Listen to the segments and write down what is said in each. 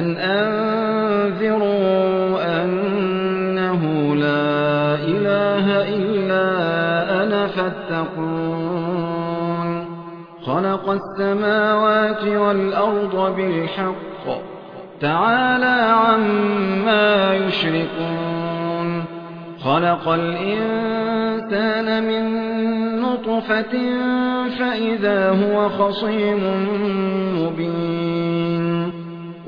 أن أنذروا أنه لا إله إلا أنا فاتقون خلق السماوات والأرض بالحق تعالى عما يشركون خلق الإنسان من نطفة فإذا هو خصيم مبين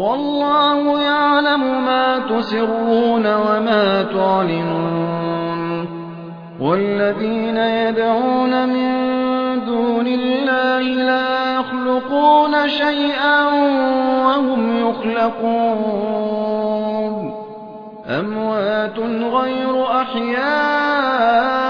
والله يعلم ما تسرون وما تعلنون. والذين يدعون من دون الله لا يخلقون شيئا وهم يخلقون. أموات غير أحياء.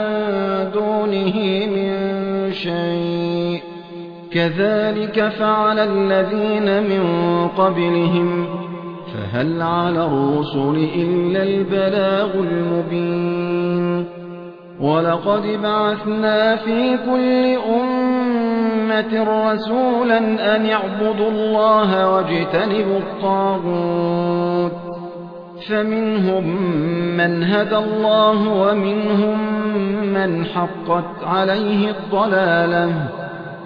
كذلك فعل الذين من قبلهم فهل على الرسل إلا البلاغ المبين؟ ولقد بعثنا في كل أمة رسولا أن اعبدوا الله واجتنبوا الطاغوت فمنهم من هدى الله ومنهم من حقت عليه الضلالة.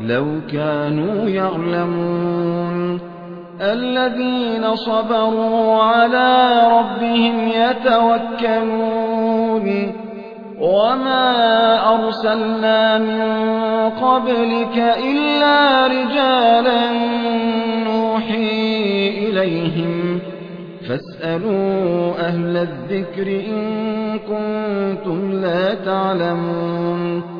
لو كانوا يعلمون. الذين صبروا على ربهم يتوكلون. وما أرسلنا من قبلك إلا رجالا نوحي إليهم. فاسألوا أهل الذكر إن كنتم لا تعلمون.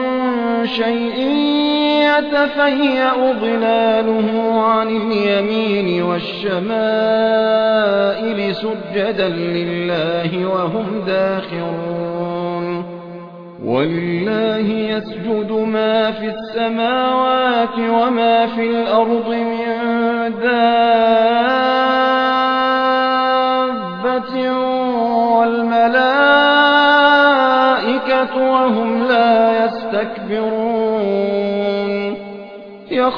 شيء يتفيأ ظلاله عن اليمين والشمائل سجدا لله وهم داخرون. ولله يسجد ما في السماوات وما في الأرض من دابة والملائكة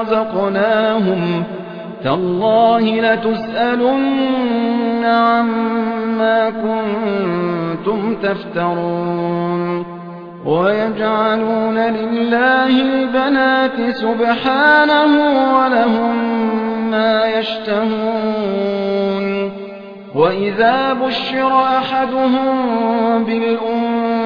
رزقناهم تالله لتسألن عما كنتم تفترون ويجعلون لله البنات سبحانه ولهم ما يشتهون وإذا بشر أحدهم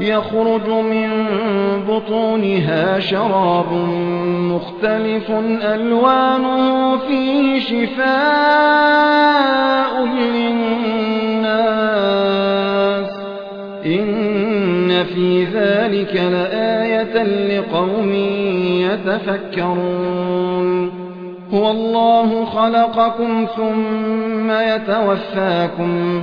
يخرج من بطونها شراب مختلف ألوانه فيه شفاء للناس إن في ذلك لآية لقوم يتفكرون هو الله خلقكم ثم يتوفاكم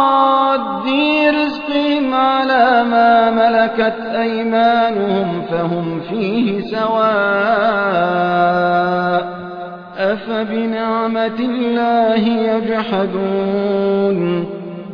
على ما ملكت أيمانهم فهم فيه سواء أفبنعمة الله يجحدون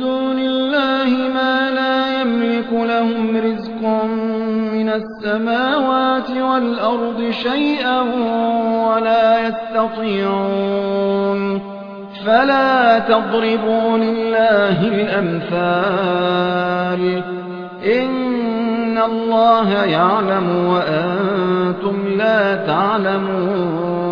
دون الله ما لا يملك لهم رزق من السماوات والأرض شيئا ولا يستطيعون. فلا تضربوا لله الأمثال. إن الله يعلم وأنتم لا تعلمون.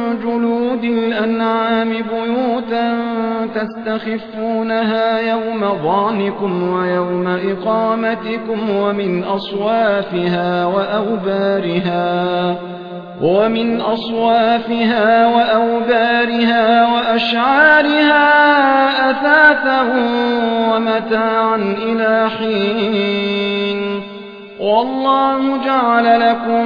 جلود الأنعام بيوتا تستخفونها يوم ظانكم ويوم إقامتكم ومن أصوافها وأوبارها ومن أصوافها وأوبارها وأشعارها أثاثا ومتاعا إلى حين. والله جعل لكم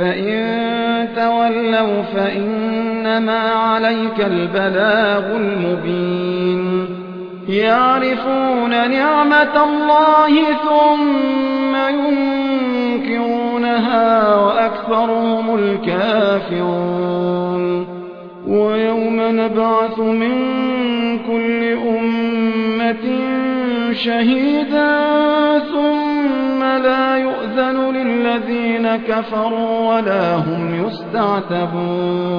فإن تولوا فإنما عليك البلاغ المبين يعرفون نعمة الله ثم ينكرونها وأكثرهم الكافرون ويوم نبعث من كل أمة شهيدا ثم لا يؤذن للذين كفروا ولا هم يستعتبون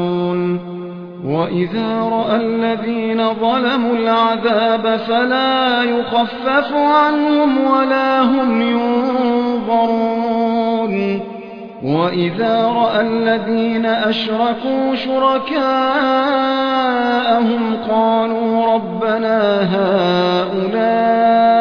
وإذا رأى الذين ظلموا العذاب فلا يخفف عنهم ولا هم ينظرون وإذا رأى الذين أشركوا شركاءهم قالوا ربنا هؤلاء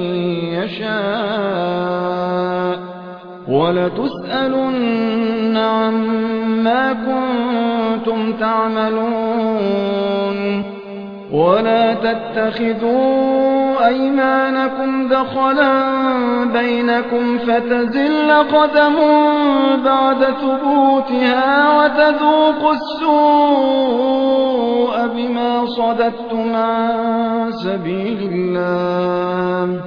ولتسألن عما كنتم تعملون. ولا تتخذوا أيمانكم دخلا بينكم فتزل قدم بعد ثبوتها وتذوقوا السوء بما صددتم عن سبيل الله.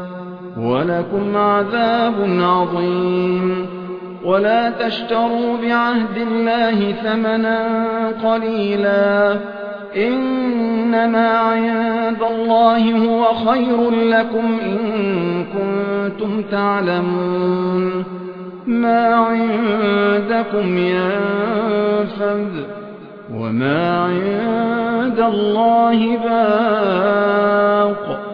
ولكم عذاب عظيم. ولا تشتروا بعهد الله ثمنا قليلا. إنما عند الله هو خير لكم إن كنتم تعلمون. ما عندكم ينفذ وما عند الله باق.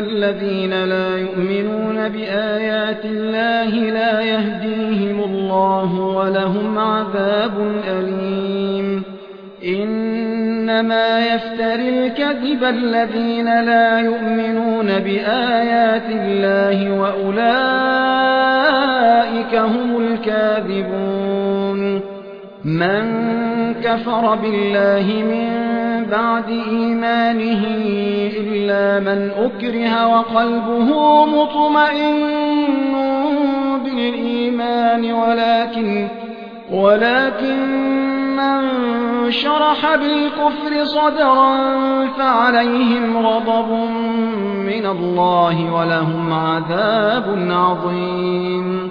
الذين لا يؤمنون بآيات الله لا يهديهم الله ولهم عذاب أليم. إنما يفتري الكذب الذين لا يؤمنون بآيات الله وأولئك هم الكاذبون. من كفر بالله من بعد إيمانه إلا من أكره وقلبه مطمئن بالإيمان ولكن ولكن من شرح بالكفر صدرا فعليهم غضب من الله ولهم عذاب عظيم.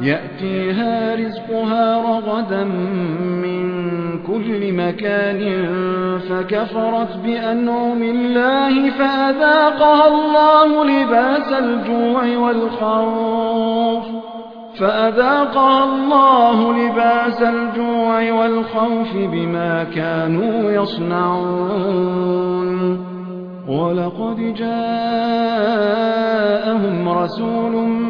يأتيها رزقها رغدا من كل مكان فكفرت بأنعم الله فأذاقها الله لباس الجوع والخوف فأذاقها الله لباس الجوع والخوف بما كانوا يصنعون ولقد جاءهم رسول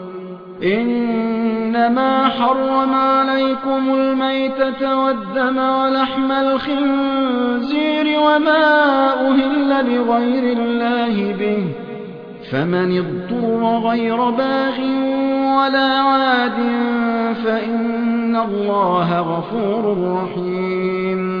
إنما حرم عليكم الميتة والدم ولحم الخنزير وما أهل لغير الله به فمن اضطر غير باغ ولا عاد فإن الله غفور رحيم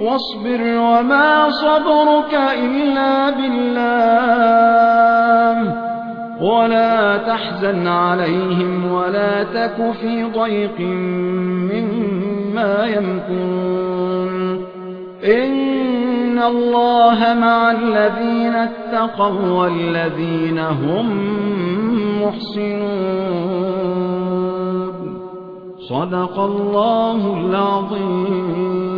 واصبر وما صبرك إلا بالله. ولا تحزن عليهم ولا تك في ضيق مما يمكون إن الله مع الذين اتقوا والذين هم محسنون. صدق الله العظيم.